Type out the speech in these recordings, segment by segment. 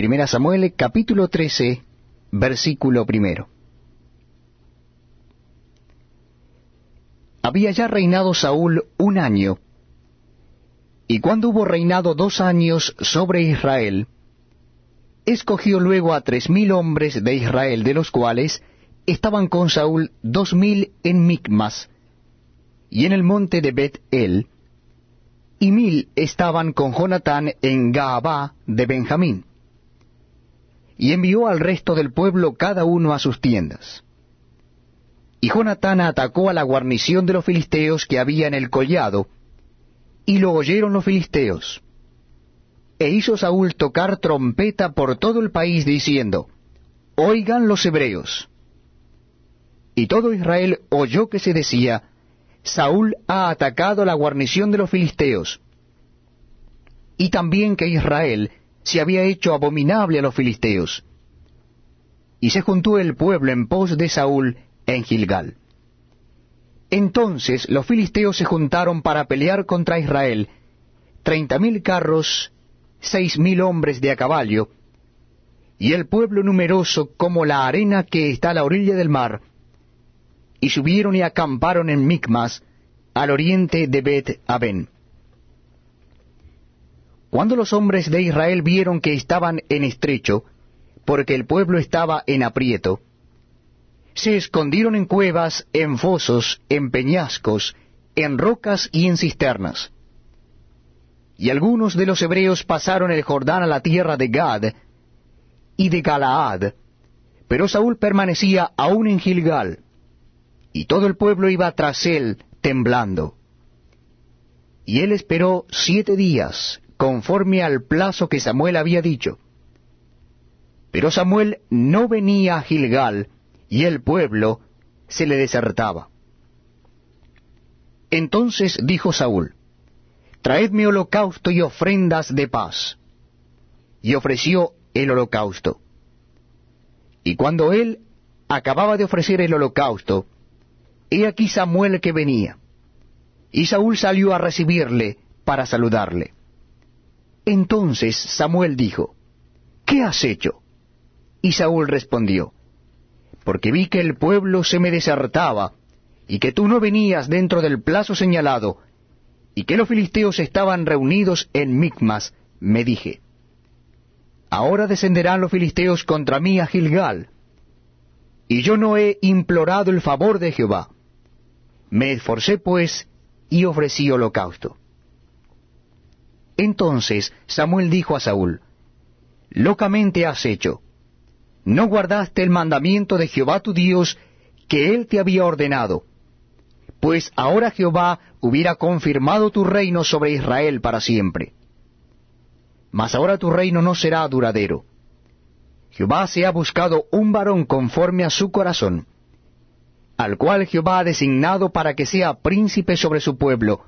Primera Samuel capítulo 13, versículo primero. Había ya reinado Saúl un año, y cuando hubo reinado dos años sobre Israel, escogió luego a tres mil hombres de Israel, de los cuales estaban con Saúl dos mil en Micmas, y en el monte de Bet-El, y mil estaban con Jonatán en Gaabá de Benjamín. Y envió al resto del pueblo cada uno a sus tiendas. Y Jonatán atacó a la guarnición de los filisteos que había en el collado, y lo oyeron los filisteos. E hizo Saúl tocar trompeta por todo el país, diciendo, Oigan los hebreos. Y todo Israel oyó que se decía, Saúl ha atacado a la guarnición de los filisteos. Y también que Israel se había hecho abominable a los filisteos. Y se juntó el pueblo en pos de Saúl en Gilgal. Entonces los filisteos se juntaron para pelear contra Israel, treinta mil carros, seis mil hombres de a caballo, y el pueblo numeroso como la arena que está a la orilla del mar, y subieron y acamparon en Micmas, al oriente de Bet Aben. Cuando los hombres de Israel vieron que estaban en estrecho, porque el pueblo estaba en aprieto, se escondieron en cuevas, en fosos, en peñascos, en rocas y en cisternas. Y algunos de los hebreos pasaron el Jordán a la tierra de Gad y de Galaad, pero Saúl permanecía aún en Gilgal y todo el pueblo iba tras él temblando. Y él esperó siete días, conforme al plazo que Samuel había dicho. Pero Samuel no venía a Gilgal, y el pueblo se le desertaba. Entonces dijo Saúl, Traedme holocausto y ofrendas de paz. Y ofreció el holocausto. Y cuando él acababa de ofrecer el holocausto, He aquí Samuel que venía. Y Saúl salió a recibirle para saludarle. Entonces Samuel dijo, ¿Qué has hecho? Y Saúl respondió, Porque vi que el pueblo se me desertaba, y que tú no venías dentro del plazo señalado, y que los filisteos estaban reunidos en Micmas, me dije, Ahora descenderán los filisteos contra mí a Gilgal, y yo no he implorado el favor de Jehová. Me esforcé pues y ofrecí holocausto. Entonces Samuel dijo a Saúl, Locamente has hecho. No guardaste el mandamiento de Jehová tu Dios que él te había ordenado. Pues ahora Jehová hubiera confirmado tu reino sobre Israel para siempre. Mas ahora tu reino no será duradero. Jehová se ha buscado un varón conforme a su corazón al cual Jehová ha designado para que sea príncipe sobre su pueblo,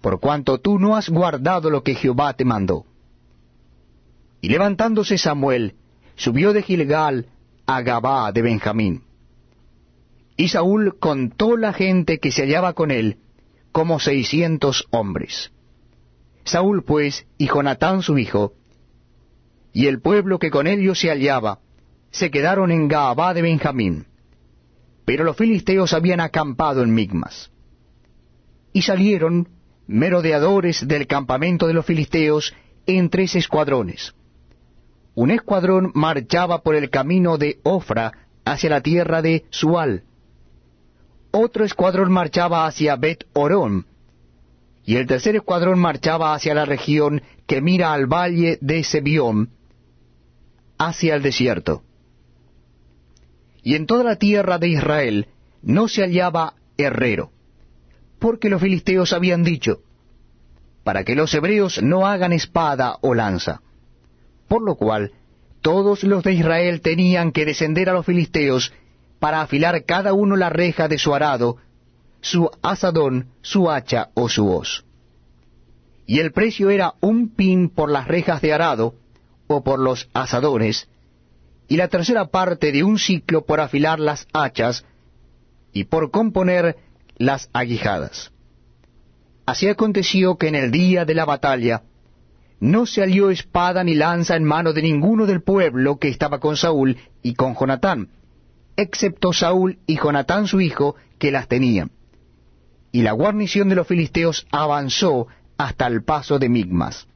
por cuanto tú no has guardado lo que Jehová te mandó. Y levantándose Samuel, subió de Gilgal a Gabá de Benjamín. Y Saúl contó la gente que se hallaba con él, como seiscientos hombres. Saúl pues y Jonatán su hijo, y el pueblo que con ellos se hallaba, se quedaron en Gabá de Benjamín pero los filisteos habían acampado en Migmas. Y salieron merodeadores del campamento de los filisteos en tres escuadrones. Un escuadrón marchaba por el camino de Ofra hacia la tierra de Sual. Otro escuadrón marchaba hacia Bet Orón. Y el tercer escuadrón marchaba hacia la región que mira al valle de Sebión, hacia el desierto y en toda la tierra de Israel no se hallaba herrero, porque los filisteos habían dicho, para que los hebreos no hagan espada o lanza. Por lo cual, todos los de Israel tenían que descender a los filisteos para afilar cada uno la reja de su arado, su asadón, su hacha o su hoz. Y el precio era un pin por las rejas de arado, o por los asadones, y la tercera parte de un ciclo por afilar las hachas y por componer las aguijadas. Así aconteció que en el día de la batalla no se halló espada ni lanza en mano de ninguno del pueblo que estaba con Saúl y con Jonatán, excepto Saúl y Jonatán su hijo, que las tenían. Y la guarnición de los filisteos avanzó hasta el paso de Migmas.